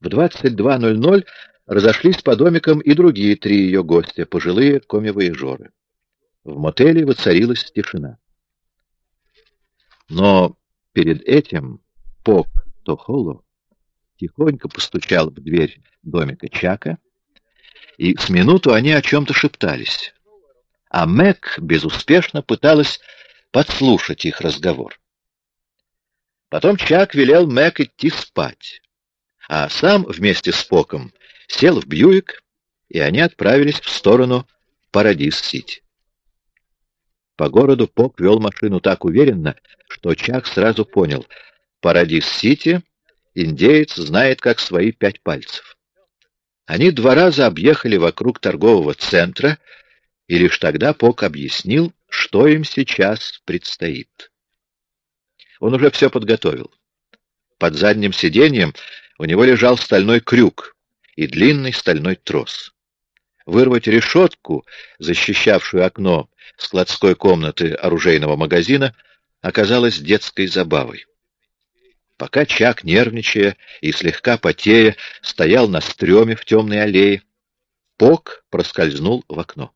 В 22.00 разошлись по домикам и другие три ее гостя, пожилые коми-воежоры. В мотеле воцарилась тишина. Но перед этим Поп Тохоло тихонько постучал в дверь домика Чака, и с минуту они о чем-то шептались, а Мэг безуспешно пыталась подслушать их разговор. Потом Чак велел Мэг идти спать, а сам вместе с Поком сел в Бьюик, и они отправились в сторону Парадис-Сити. По городу Пок вел машину так уверенно, что Чак сразу понял — Парадис-Сити индеец знает как свои пять пальцев. Они два раза объехали вокруг торгового центра, и лишь тогда Пок объяснил, что им сейчас предстоит. Он уже все подготовил. Под задним сиденьем у него лежал стальной крюк и длинный стальной трос. Вырвать решетку, защищавшую окно складской комнаты оружейного магазина, оказалось детской забавой. Пока Чак, нервничая и слегка потея, стоял на стреме в темной аллее, Пок проскользнул в окно.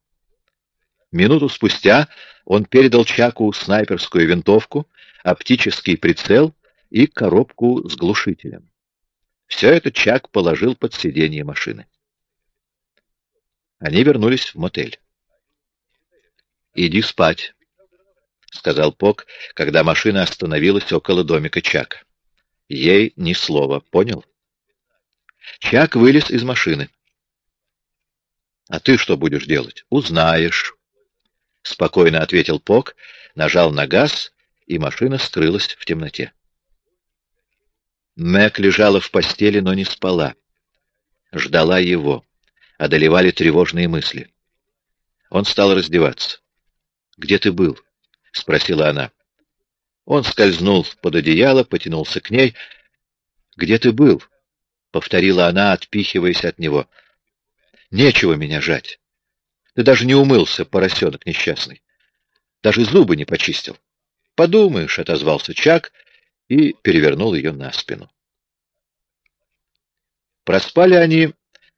Минуту спустя он передал Чаку снайперскую винтовку, оптический прицел и коробку с глушителем. Все это Чак положил под сиденье машины. Они вернулись в мотель. «Иди спать», — сказал Пок, когда машина остановилась около домика Чака. «Ей ни слова, понял?» Чак вылез из машины. «А ты что будешь делать?» «Узнаешь», — спокойно ответил Пок, нажал на газ, и машина скрылась в темноте. Мэг лежала в постели, но не спала. Ждала его. Одолевали тревожные мысли. Он стал раздеваться. «Где ты был?» — спросила она. Он скользнул под одеяло, потянулся к ней. «Где ты был?» — повторила она, отпихиваясь от него. «Нечего меня жать. Ты даже не умылся, поросенок несчастный. Даже зубы не почистил». «Подумаешь», — отозвался Чак и перевернул ее на спину. Проспали они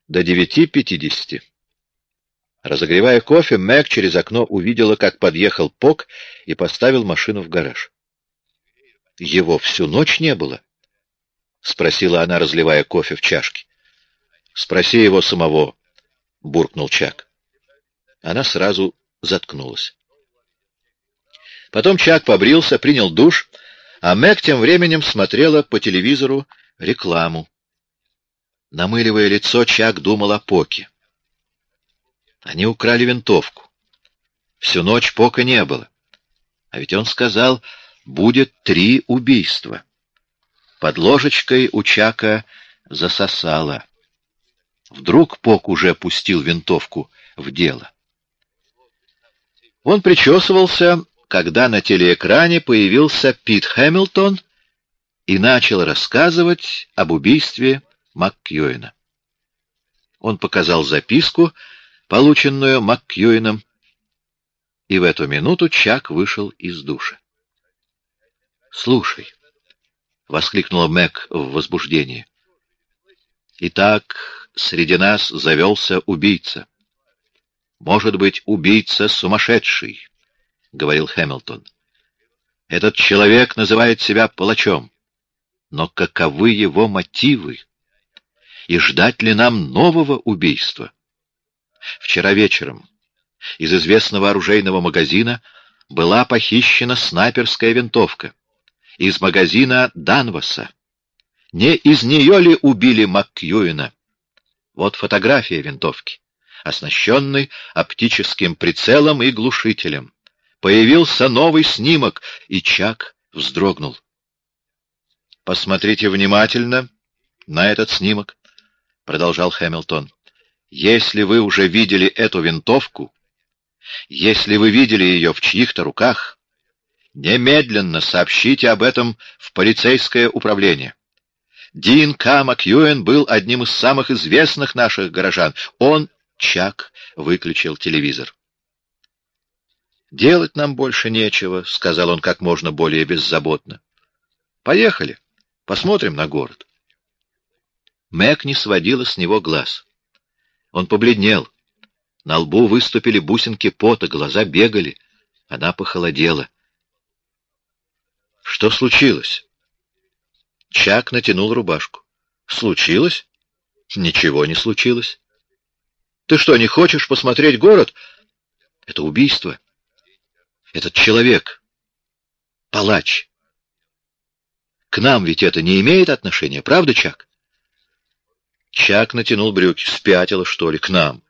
до девяти пятидесяти. Разогревая кофе, Мэг через окно увидела, как подъехал Пок и поставил машину в гараж. «Его всю ночь не было?» — спросила она, разливая кофе в чашке. «Спроси его самого», — буркнул Чак. Она сразу заткнулась. Потом Чак побрился, принял душ, а Мэг тем временем смотрела по телевизору рекламу. Намыливая лицо, Чак думал о Поке. Они украли винтовку. Всю ночь Пока не было. А ведь он сказал, будет три убийства. Под ложечкой у Чака засосало. Вдруг Пок уже пустил винтовку в дело. Он причесывался, когда на телеэкране появился Пит Хэмилтон и начал рассказывать об убийстве МакКьюина. Он показал записку, полученную МакКьюином, и в эту минуту Чак вышел из душа. «Слушай», — воскликнула Мэг в возбуждении, — «итак, среди нас завелся убийца. Может быть, убийца сумасшедший» говорил Хэмилтон. Этот человек называет себя палачом. Но каковы его мотивы? И ждать ли нам нового убийства? Вчера вечером из известного оружейного магазина была похищена снайперская винтовка. Из магазина Данваса. Не из нее ли убили МакКьюина? Вот фотография винтовки, оснащенной оптическим прицелом и глушителем. Появился новый снимок, и Чак вздрогнул. «Посмотрите внимательно на этот снимок», — продолжал Хэмилтон. «Если вы уже видели эту винтовку, если вы видели ее в чьих-то руках, немедленно сообщите об этом в полицейское управление. Дин К. Макьюэн был одним из самых известных наших горожан. Он, Чак, выключил телевизор. «Делать нам больше нечего», — сказал он как можно более беззаботно. «Поехали, посмотрим на город». Мэг не сводила с него глаз. Он побледнел. На лбу выступили бусинки пота, глаза бегали. Она похолодела. Что случилось? Чак натянул рубашку. Случилось? Ничего не случилось. Ты что, не хочешь посмотреть город? Это убийство. Этот человек. Палач. К нам ведь это не имеет отношения, правда, Чак? Чак натянул брюки. Спятила, что ли, к нам?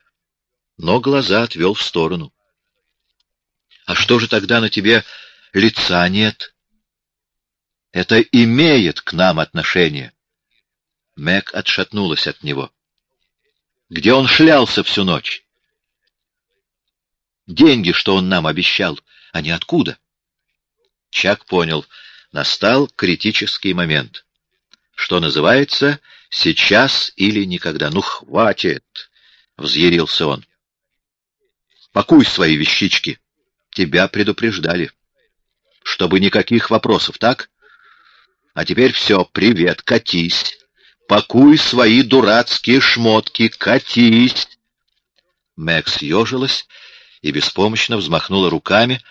Но глаза отвел в сторону. А что же тогда на тебе лица нет? Это имеет к нам отношение. Мэг отшатнулась от него. Где он шлялся всю ночь? Деньги, что он нам обещал, они откуда? Чак понял. Настал критический момент. Что называется, сейчас или никогда. Ну, хватит! — взъярился он. Пакуй свои вещички. Тебя предупреждали. Чтобы никаких вопросов, так? А теперь все, привет, катись. Пакуй свои дурацкие шмотки, катись. Мэкс съежилась и беспомощно взмахнула руками,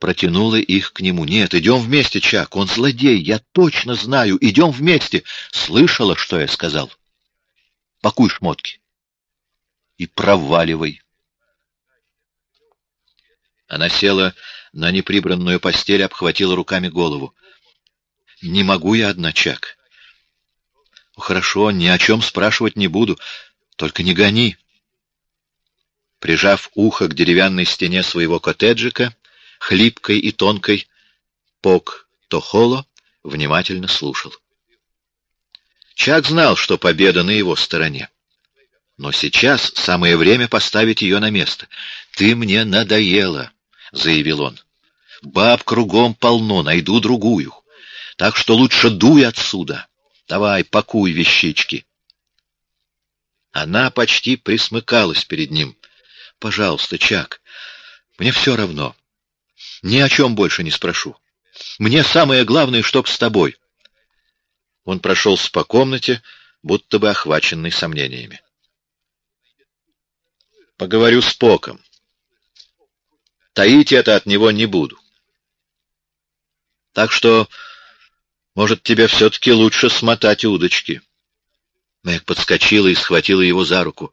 протянула их к нему. «Нет, идем вместе, Чак, он злодей, я точно знаю, идем вместе!» Слышала, что я сказал? «Пакуй шмотки и проваливай!» Она села на неприбранную постель, обхватила руками голову. «Не могу я одна, Чак». «Хорошо, ни о чем спрашивать не буду, только не гони». Прижав ухо к деревянной стене своего коттеджика, хлипкой и тонкой, Пок Тохоло внимательно слушал. Чак знал, что победа на его стороне. Но сейчас самое время поставить ее на место. «Ты мне надоела», — заявил он. «Баб кругом полно, найду другую. Так что лучше дуй отсюда. Давай, пакуй вещички». Она почти присмыкалась перед ним. «Пожалуйста, Чак, мне все равно. Ни о чем больше не спрошу. Мне самое главное, чтоб с тобой». Он прошелся по комнате, будто бы охваченный сомнениями. «Поговорю с Поком. Таить это от него не буду. Так что, может, тебе все-таки лучше смотать удочки. Мэг подскочила и схватила его за руку.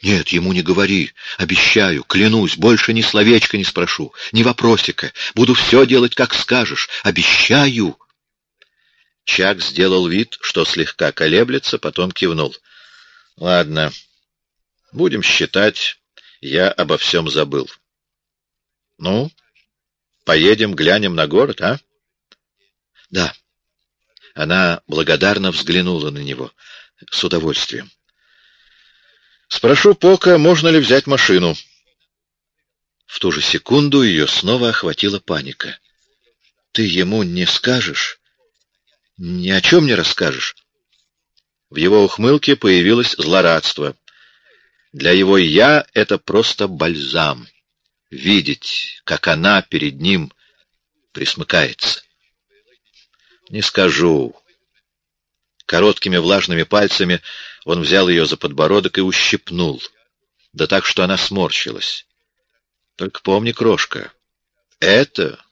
«Нет, ему не говори. Обещаю, клянусь, больше ни словечка не спрошу, ни вопросика. Буду все делать, как скажешь. Обещаю!» Чак сделал вид, что слегка колеблется, потом кивнул. «Ладно, будем считать, я обо всем забыл. Ну, поедем, глянем на город, а? Да. Она благодарно взглянула на него. С удовольствием. Спрошу Пока, можно ли взять машину. В ту же секунду ее снова охватила паника. Ты ему не скажешь? Ни о чем не расскажешь? В его ухмылке появилось злорадство. Для его «я» это просто бальзам видеть, как она перед ним присмыкается. Не скажу. Короткими влажными пальцами он взял ее за подбородок и ущипнул. Да так, что она сморщилась. Только помни, крошка, это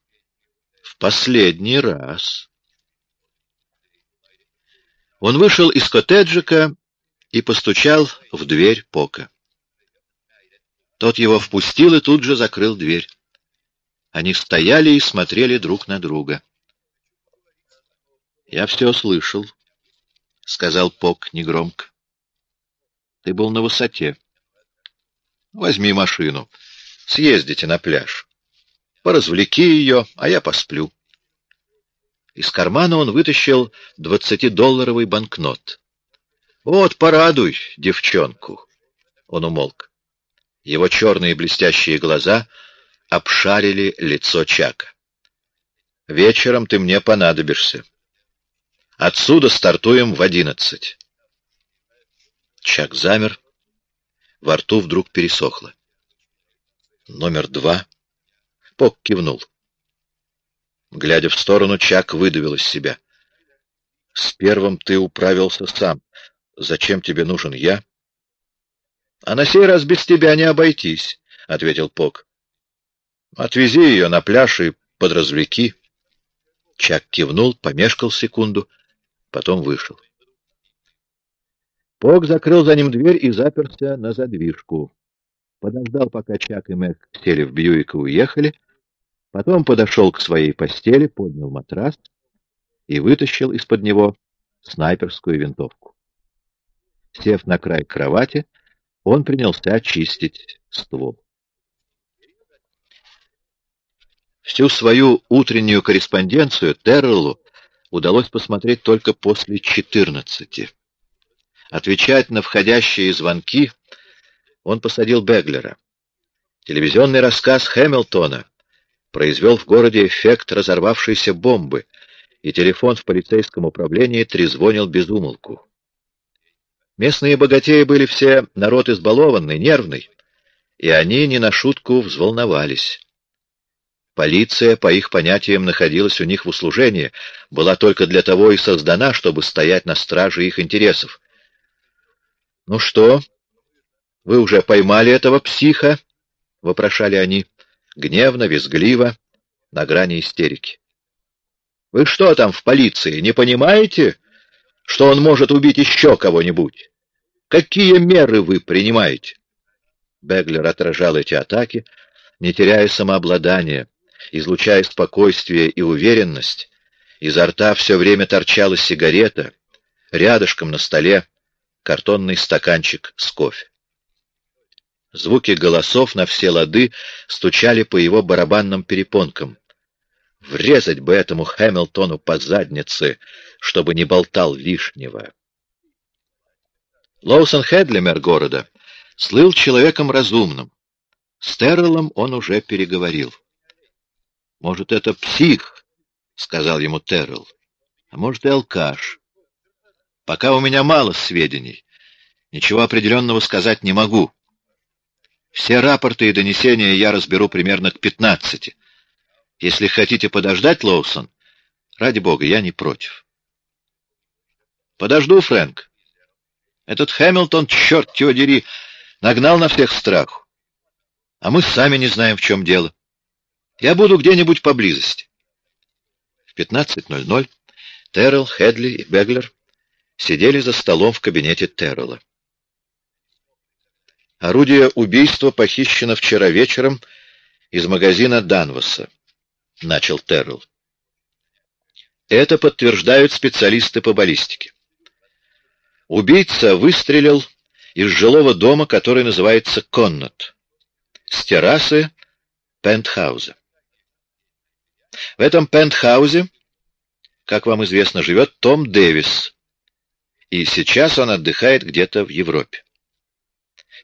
в последний раз. Он вышел из коттеджика и постучал в дверь Пока. Тот его впустил и тут же закрыл дверь. Они стояли и смотрели друг на друга. «Я все слышал», — сказал Пок негромко. «Ты был на высоте. Возьми машину, съездите на пляж. Поразвлеки ее, а я посплю». Из кармана он вытащил двадцатидолларовый банкнот. «Вот, порадуй девчонку!» Он умолк. Его черные блестящие глаза обшарили лицо Чака. «Вечером ты мне понадобишься. Отсюда стартуем в одиннадцать». Чак замер. Во рту вдруг пересохло. «Номер два». Пок кивнул. Глядя в сторону, Чак выдавил из себя. «С первым ты управился сам. Зачем тебе нужен я? — А на сей раз без тебя не обойтись, — ответил Пок. — Отвези ее на пляж и подразвлеки. Чак кивнул, помешкал секунду, потом вышел. Пок закрыл за ним дверь и заперся на задвижку. Подождал, пока Чак и Мэг сели в Бьюик и уехали, потом подошел к своей постели, поднял матрас и вытащил из-под него снайперскую винтовку. Сев на край кровати, он принялся очистить ствол. Всю свою утреннюю корреспонденцию Терреллу удалось посмотреть только после четырнадцати. Отвечать на входящие звонки он посадил Беглера. Телевизионный рассказ Хэмилтона произвел в городе эффект разорвавшейся бомбы, и телефон в полицейском управлении трезвонил без умолку. Местные богатеи были все народ избалованный, нервный, и они не на шутку взволновались. Полиция, по их понятиям, находилась у них в услужении, была только для того и создана, чтобы стоять на страже их интересов. — Ну что, вы уже поймали этого психа? — вопрошали они, гневно, визгливо, на грани истерики. Вы что там в полиции, не понимаете, что он может убить еще кого-нибудь? Какие меры вы принимаете? Беглер отражал эти атаки, не теряя самообладания, излучая спокойствие и уверенность. Изо рта все время торчала сигарета, рядышком на столе картонный стаканчик с кофе. Звуки голосов на все лады стучали по его барабанным перепонкам. Врезать бы этому Хэмилтону по заднице, чтобы не болтал лишнего. Лоусон Хедли, мэр города, слыл человеком разумным. С Терреллом он уже переговорил. «Может, это псих?» — сказал ему Террелл. «А может, и алкаш. Пока у меня мало сведений. Ничего определенного сказать не могу. Все рапорты и донесения я разберу примерно к пятнадцати. Если хотите подождать, Лоусон, ради бога, я не против. Подожду, Фрэнк. Этот Хэмилтон, черт его дери, нагнал на всех страху. А мы сами не знаем, в чем дело. Я буду где-нибудь поблизости. В 15.00 Террell, Хедли и Беглер сидели за столом в кабинете Террелла. Орудие убийства похищено вчера вечером из магазина Данвоса. — начал Террell. Это подтверждают специалисты по баллистике. Убийца выстрелил из жилого дома, который называется Коннот, с террасы пентхауза. В этом пентхаузе, как вам известно, живет Том Дэвис, и сейчас он отдыхает где-то в Европе.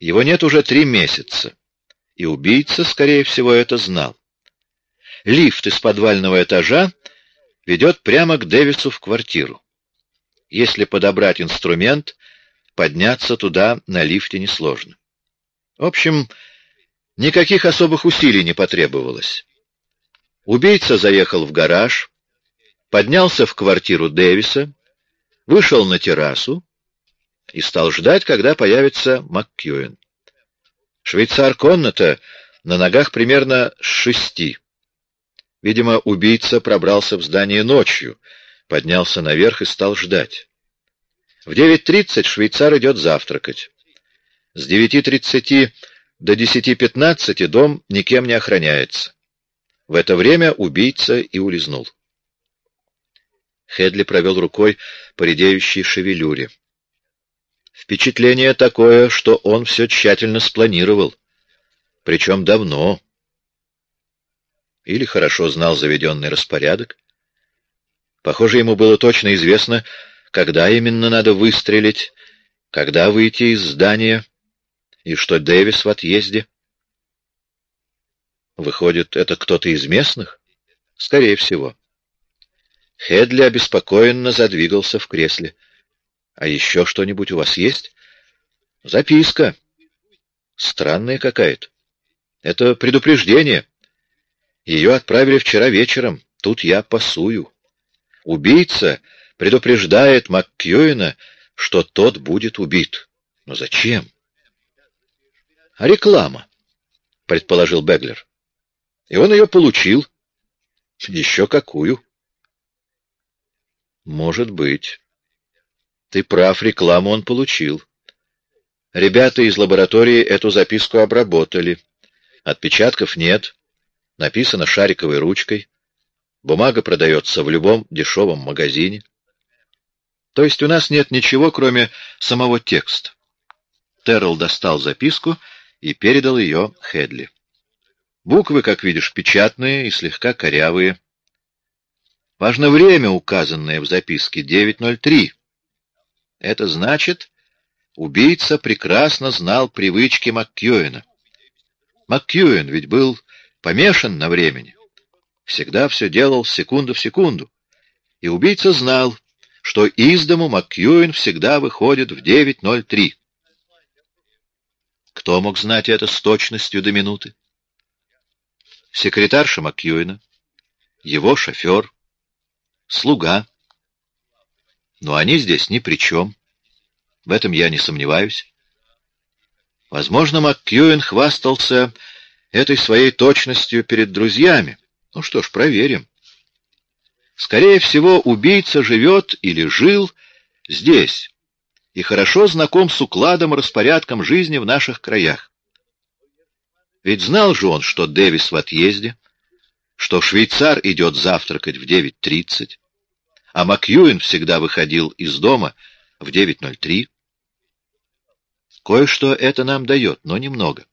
Его нет уже три месяца, и убийца, скорее всего, это знал. Лифт из подвального этажа ведет прямо к Дэвису в квартиру. Если подобрать инструмент, подняться туда на лифте несложно. В общем, никаких особых усилий не потребовалось. Убийца заехал в гараж, поднялся в квартиру Дэвиса, вышел на террасу и стал ждать, когда появится МакКьюэн. Швейцар Конната на ногах примерно с шести. Видимо, убийца пробрался в здание ночью, поднялся наверх и стал ждать. В 9.30 швейцар идет завтракать. С 9.30 до 10.15 дом никем не охраняется. В это время убийца и улизнул. Хедли провел рукой по редеющей шевелюре. Впечатление такое, что он все тщательно спланировал. Причем давно. Или хорошо знал заведенный распорядок. Похоже, ему было точно известно, когда именно надо выстрелить, когда выйти из здания, и что Дэвис в отъезде. Выходит, это кто-то из местных? Скорее всего. Хедли обеспокоенно задвигался в кресле. А еще что-нибудь у вас есть? Записка. Странная какая-то. Это предупреждение. Ее отправили вчера вечером. Тут я пасую. Убийца предупреждает МакКьюина, что тот будет убит. Но зачем? А реклама, предположил Беглер. И он ее получил. Еще какую? Может быть. Ты прав, рекламу он получил. Ребята из лаборатории эту записку обработали. Отпечатков нет. Написано шариковой ручкой. Бумага продается в любом дешевом магазине. То есть у нас нет ничего, кроме самого текста. Террell достал записку и передал ее Хедли. Буквы, как видишь, печатные и слегка корявые. Важно время, указанное в записке, 9.03. Это значит, убийца прекрасно знал привычки МакКьюэна. МакКьюэн ведь был помешан на времени. Всегда все делал секунду в секунду. И убийца знал, что из дому МакКьюэн всегда выходит в 9.03. Кто мог знать это с точностью до минуты? Секретарша МакКьюэна, его шофер, слуга. Но они здесь ни при чем. В этом я не сомневаюсь. Возможно, МакКьюэн хвастался этой своей точностью перед друзьями. Ну что ж, проверим. Скорее всего, убийца живет или жил здесь и хорошо знаком с укладом и распорядком жизни в наших краях. Ведь знал же он, что Дэвис в отъезде, что швейцар идет завтракать в 9.30, а Макьюин всегда выходил из дома в 9.03. Кое-что это нам дает, но немного.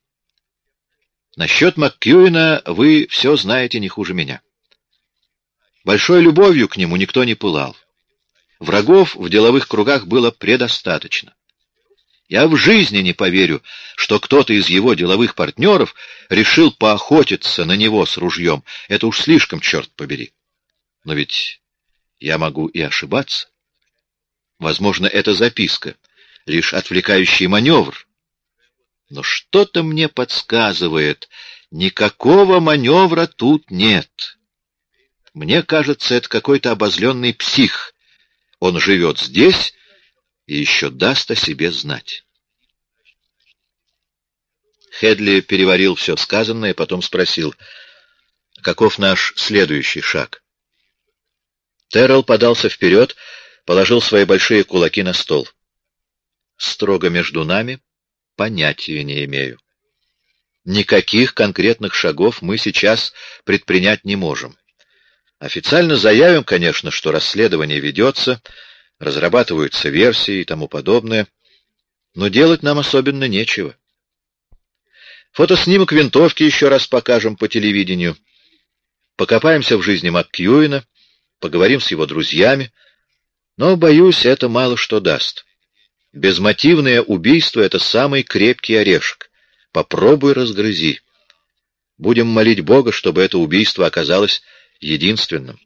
Насчет МакКьюина вы все знаете не хуже меня. Большой любовью к нему никто не пылал. Врагов в деловых кругах было предостаточно. Я в жизни не поверю, что кто-то из его деловых партнеров решил поохотиться на него с ружьем. Это уж слишком, черт побери. Но ведь я могу и ошибаться. Возможно, это записка, лишь отвлекающий маневр. Но что-то мне подсказывает, никакого маневра тут нет. Мне кажется, это какой-то обозленный псих. Он живет здесь и еще даст о себе знать. Хедли переварил все сказанное, потом спросил, каков наш следующий шаг. Террell подался вперед, положил свои большие кулаки на стол. Строго между нами понятия не имею. Никаких конкретных шагов мы сейчас предпринять не можем. Официально заявим, конечно, что расследование ведется, разрабатываются версии и тому подобное, но делать нам особенно нечего. Фотоснимок винтовки еще раз покажем по телевидению. Покопаемся в жизни МакКьюина, поговорим с его друзьями, но, боюсь, это мало что даст. Безмотивное убийство — это самый крепкий орешек. Попробуй разгрызи. Будем молить Бога, чтобы это убийство оказалось единственным.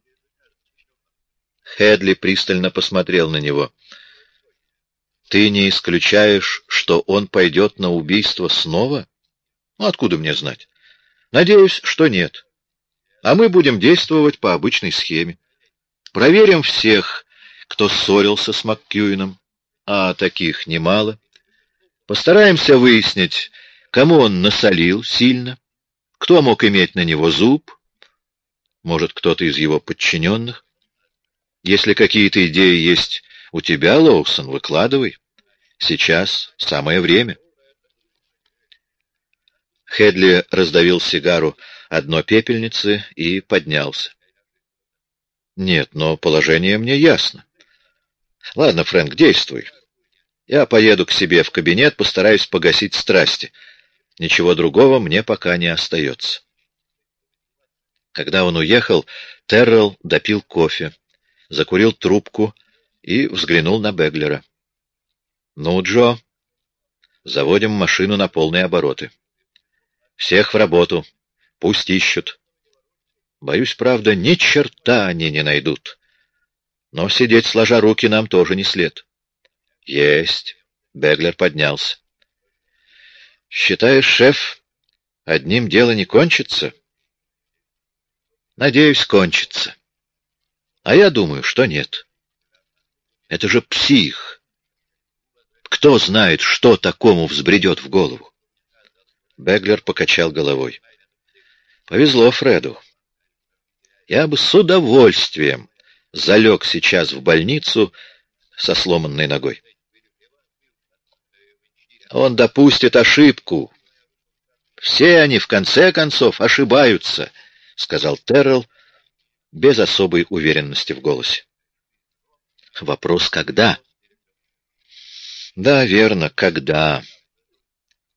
Хедли пристально посмотрел на него. «Ты не исключаешь, что он пойдет на убийство снова? Ну, откуда мне знать? Надеюсь, что нет. А мы будем действовать по обычной схеме. Проверим всех, кто ссорился с МакКьюином, а таких немало. Постараемся выяснить, кому он насолил сильно, кто мог иметь на него зуб, может, кто-то из его подчиненных? Если какие-то идеи есть у тебя, Лоусон, выкладывай. Сейчас самое время. Хедли раздавил сигару одно пепельницы и поднялся. Нет, но положение мне ясно. Ладно, Фрэнк, действуй. Я поеду к себе в кабинет, постараюсь погасить страсти. Ничего другого мне пока не остается. Когда он уехал, Террелл допил кофе, закурил трубку и взглянул на Беглера. «Ну, Джо, заводим машину на полные обороты. Всех в работу. Пусть ищут. Боюсь, правда, ни черта они не найдут. Но сидеть сложа руки нам тоже не след». «Есть». Беглер поднялся. «Считаешь, шеф, одним дело не кончится?» Надеюсь, кончится. А я думаю, что нет. Это же псих. кто знает, что такому взбредет в голову. Беглер покачал головой. Повезло Фреду. Я бы с удовольствием залег сейчас в больницу со сломанной ногой. Он допустит ошибку. Все они, в конце концов, ошибаются, — сказал Террell без особой уверенности в голосе. Вопрос «когда?» Да, верно, когда.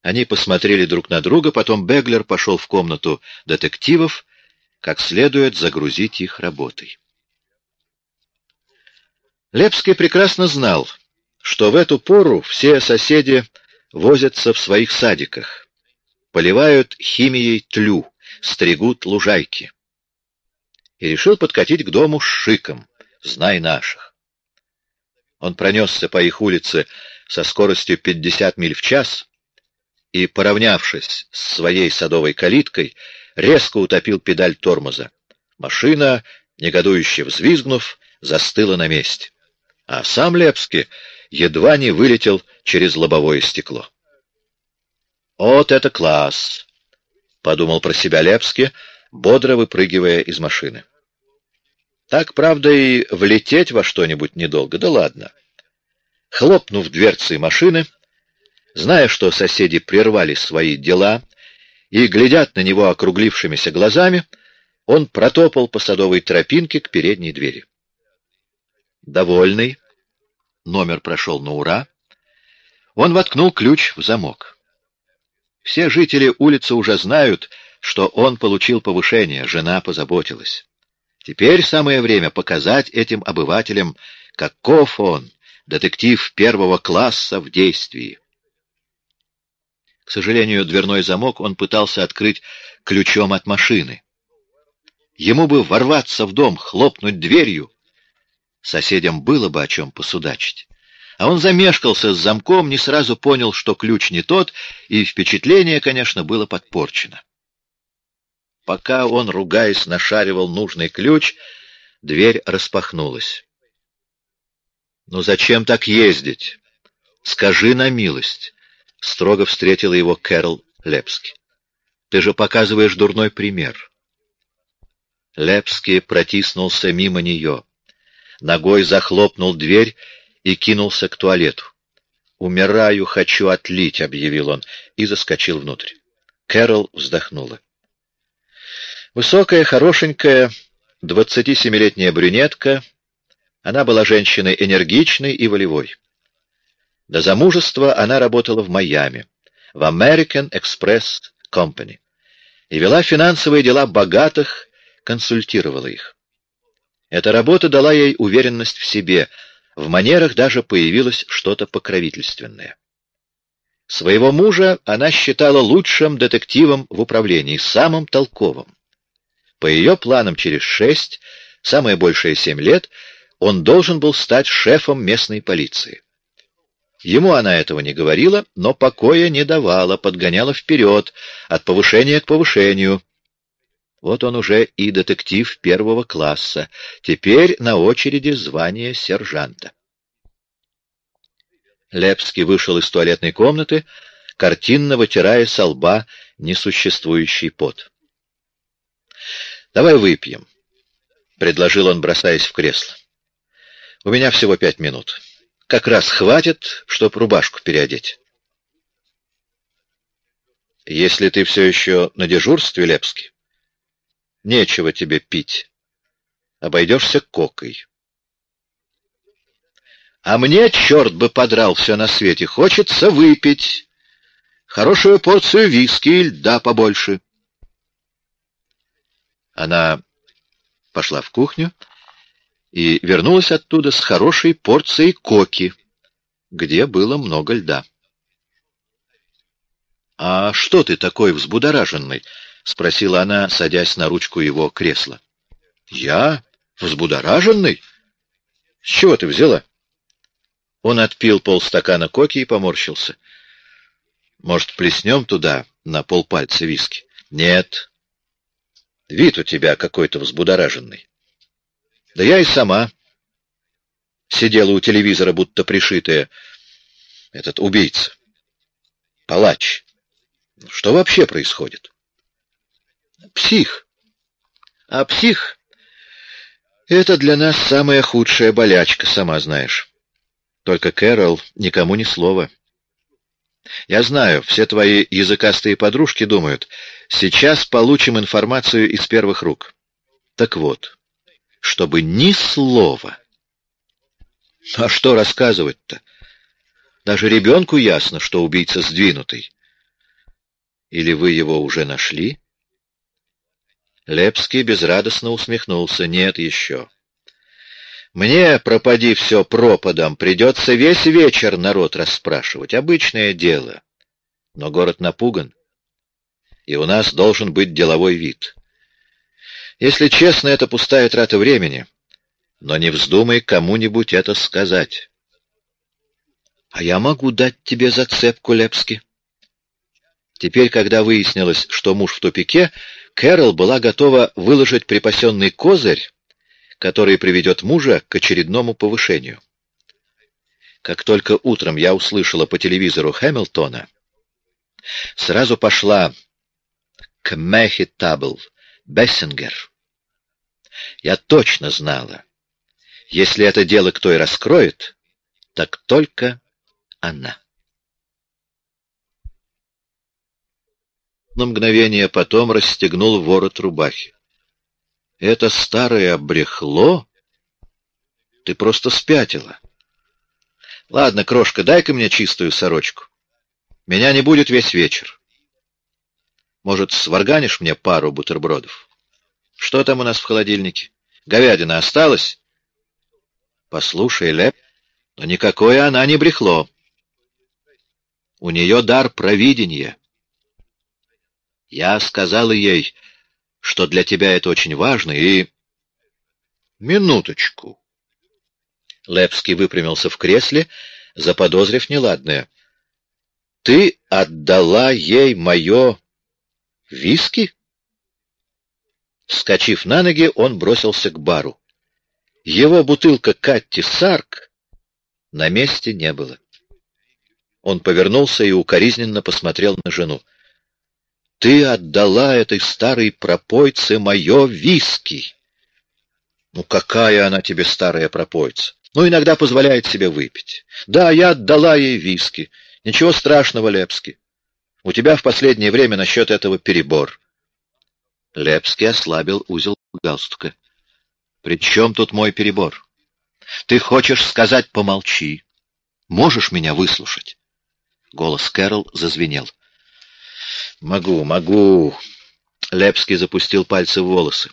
Они посмотрели друг на друга, потом Беглер пошел в комнату детективов, как следует загрузить их работой. Лепский прекрасно знал, что в эту пору все соседи возятся в своих садиках, поливают химией тлю, стригут лужайки. И решил подкатить к дому с шиком, знай наших. Он пронесся по их улице со скоростью 50 миль в час и, поравнявшись с своей садовой калиткой, резко утопил педаль тормоза. Машина, негодующе взвизгнув, застыла на месте. А сам Лепский едва не вылетел через лобовое стекло. «Вот это класс!» — подумал про себя Лепский, бодро выпрыгивая из машины. «Так, правда, и влететь во что-нибудь недолго, да ладно». Хлопнув дверцей машины, зная, что соседи прервали свои дела и глядят на него округлившимися глазами, он протопал по садовой тропинке к передней двери. Довольный, номер прошел на ура, он воткнул ключ в замок. Все жители улицы уже знают, что он получил повышение, жена позаботилась. Теперь самое время показать этим обывателям, каков он, детектив первого класса в действии. К сожалению, дверной замок он пытался открыть ключом от машины. Ему бы ворваться в дом, хлопнуть дверью. Соседям было бы о чем посудачить. А он замешкался с замком, не сразу понял, что ключ не тот, и впечатление, конечно, было подпорчено. Пока он, ругаясь, нашаривал нужный ключ, дверь распахнулась. «Ну зачем так ездить? Скажи на милость», — строго встретила его Кэрол Лепски. «Ты же показываешь дурной пример». Лепский протиснулся мимо нее. Ногой захлопнул дверь и кинулся к туалету. «Умираю, хочу отлить», — объявил он, и заскочил внутрь. Кэрол вздохнула. Высокая, хорошенькая, двадцатисемилетняя брюнетка — она была женщиной энергичной и волевой. До замужества она работала в Майами, в American Express Company, и вела финансовые дела богатых, консультировала их. Эта работа дала ей уверенность в себе, в манерах даже появилось что-то покровительственное. Своего мужа она считала лучшим детективом в управлении, самым толковым. По ее планам через шесть, самое большее семь лет — он должен был стать шефом местной полиции. Ему она этого не говорила, но покоя не давала, подгоняла вперед, от повышения к повышению. Вот он уже и детектив первого класса, теперь на очереди звание сержанта. Лепский вышел из туалетной комнаты, картинно вытирая со лба несуществующий пот. «Давай выпьем», — предложил он, бросаясь в кресло. У меня всего пять минут. Как раз хватит, чтоб рубашку переодеть. Если ты все еще на дежурстве, Лепский, нечего тебе пить. Обойдешься кокой. А мне, черт бы подрал все на свете, хочется выпить. Хорошую порцию виски и льда побольше. Она пошла в кухню и вернулась оттуда с хорошей порцией коки, где было много льда. «А что ты такой взбудораженный?» — спросила она, садясь на ручку его кресла. «Я? Взбудораженный? С чего ты взяла?» Он отпил полстакана коки и поморщился. «Может, плеснем туда на полпальца виски?» «Нет. Вид у тебя какой-то взбудораженный». Да я и сама сидела у телевизора, будто пришитая. Этот убийца. Палач. Что вообще происходит? Псих. А псих — это для нас самая худшая болячка, сама знаешь. Только, Кэрол, никому ни слова. Я знаю, все твои языкастые подружки думают, сейчас получим информацию из первых рук. Так вот, чтобы ни слова. А что рассказывать-то? Даже ребенку ясно, что убийца сдвинутый. Или вы его уже нашли? Лепский безрадостно усмехнулся. Нет еще. Мне, пропади все пропадом, придется весь вечер народ расспрашивать. Обычное дело. Но город напуган, и у нас должен быть деловой вид. Если честно, это пустая трата времени. Но не вздумай кому-нибудь это сказать. А я могу дать тебе зацепку, Лепски. Теперь, когда выяснилось, что муж в тупике, Кэрол была готова выложить припасенный козырь который приведет мужа к очередному повышению. Как только утром я услышала по телевизору Хэмилтона, сразу пошла к Мэхи Табл, Бессингер. Я точно знала, если это дело кто и раскроет, так только она. На мгновение потом расстегнул ворот рубахи. Это старое брехло? Ты просто спятила. Ладно, крошка, дай-ка мне чистую сорочку. Меня не будет весь вечер. Может, сварганишь мне пару бутербродов? Что там у нас в холодильнике? Говядина осталась? Послушай, Леп, но никакое она не брехло. У нее дар провидения. Я сказала ей, что для тебя это очень важно, и... Минуточку. Лепский выпрямился в кресле, заподозрив неладное. Ты отдала ей мое виски? Скочив на ноги, он бросился к бару. Его бутылка Катти Сарк на месте не было. Он повернулся и укоризненно посмотрел на жену. Ты отдала этой старой пропойце мое виски. Ну, какая она тебе старая пропойца? Ну, иногда позволяет себе выпить. Да, я отдала ей виски. Ничего страшного, Лепски. У тебя в последнее время насчет этого перебор. Лепский ослабил узел галстука. При чем тут мой перебор? Ты хочешь сказать «помолчи»? Можешь меня выслушать? Голос Кэрол зазвенел. Могу, могу. Лепский запустил пальцы в волосы.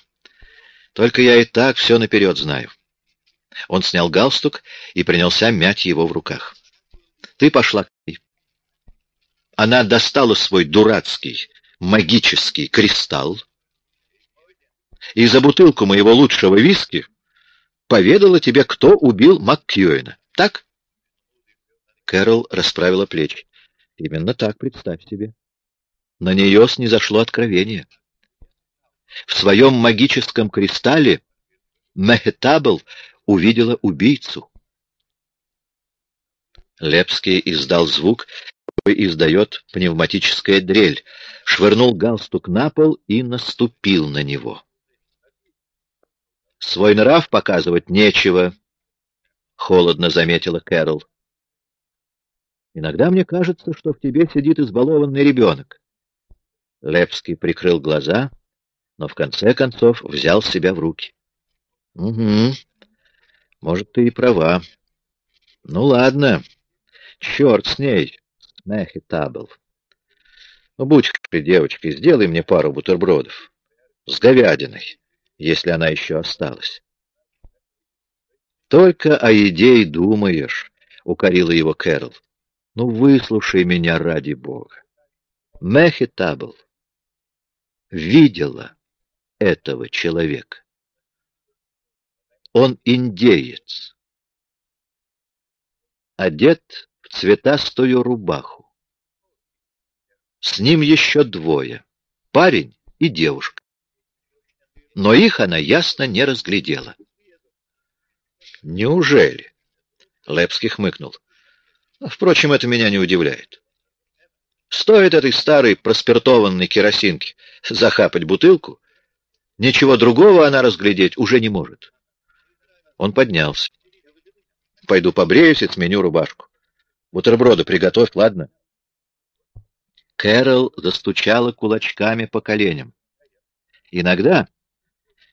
Только я и так все наперед знаю. Он снял галстук и принялся мять его в руках. Ты пошла к ней. Она достала свой дурацкий магический кристалл и за бутылку моего лучшего виски поведала тебе, кто убил МакКьюэна. Так? Кэрол расправила плечи. Именно так, представь себе. На нее снизошло откровение. В своем магическом кристалле Мехетабл увидела убийцу. Лепский издал звук, издает пневматическая дрель, швырнул галстук на пол и наступил на него. «Свой нрав показывать нечего», — холодно заметила Кэрол. «Иногда мне кажется, что в тебе сидит избалованный ребенок. Лепский прикрыл глаза, но в конце концов взял себя в руки. — Угу. Может, ты и права. Ну, ладно. Черт с ней, Мехитабл. Ну, будь ты девочкой, сделай мне пару бутербродов. С говядиной, если она еще осталась. Только о еде и думаешь, — укорила его Кэрол. Ну, выслушай меня ради бога. Мехитабл видела этого человека. Он индеец, одет цветастую рубаху. С ним еще двое, парень и девушка. Но их она ясно не разглядела. «Неужели?» — Лепский хмыкнул. Впрочем, это меня не удивляет. Стоит этой старой проспиртованной керосинке захапать бутылку, ничего другого она разглядеть уже не может. Он поднялся. Пойду побреюсь и сменю рубашку. Бутерброды приготовь, ладно? Кэрол застучала кулачками по коленям. Иногда,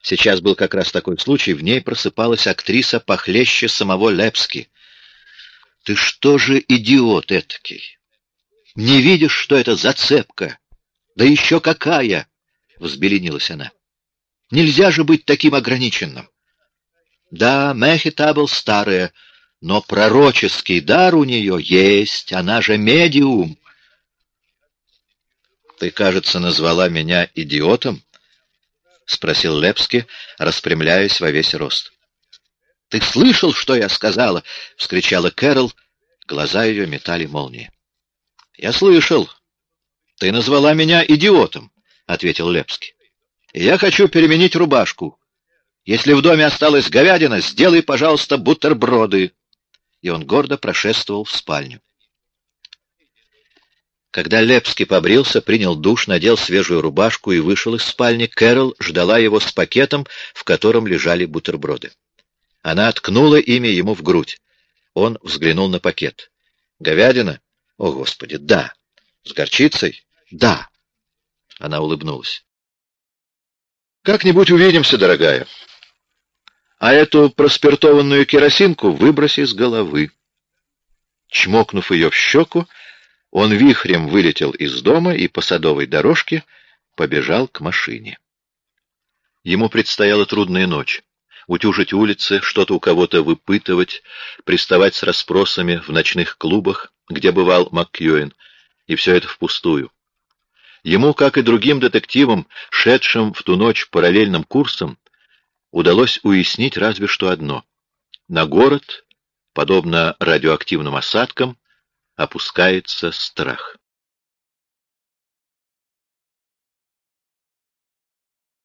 сейчас был как раз такой случай, в ней просыпалась актриса похлеще самого Лепски. «Ты что же идиот этакий? Не видишь, что это зацепка? Да еще какая!» — взбеленилась она. «Нельзя же быть таким ограниченным!» «Да, Мехитабл старая, но пророческий дар у нее есть, она же медиум!» «Ты, кажется, назвала меня идиотом?» — спросил Лепски, распрямляясь во весь рост. «Ты слышал, что я сказала?» — вскричала Кэрол. Глаза ее метали молнии. «Я слышал. Ты назвала меня идиотом», — ответил Лепский. «Я хочу переменить рубашку. Если в доме осталась говядина, сделай, пожалуйста, бутерброды». И он гордо прошествовал в спальню. Когда Лепский побрился, принял душ, надел свежую рубашку и вышел из спальни, Кэрол ждала его с пакетом, в котором лежали бутерброды. Она ткнула ими ему в грудь. Он взглянул на пакет. «Говядина? О, Господи, да! С горчицей? Да!» Она улыбнулась. «Как-нибудь увидимся, дорогая. А эту проспиртованную керосинку выброси с головы». Чмокнув ее в щеку, он вихрем вылетел из дома и по садовой дорожке побежал к машине. Ему предстояла трудная ночь. Утюжить улицы, что-то у кого-то выпытывать, приставать с расспросами в ночных клубах, где бывал МакКьюэн, и все это впустую. Ему, как и другим детективам, шедшим в ту ночь параллельным курсом, удалось уяснить разве что одно. На город, подобно радиоактивным осадкам, опускается страх.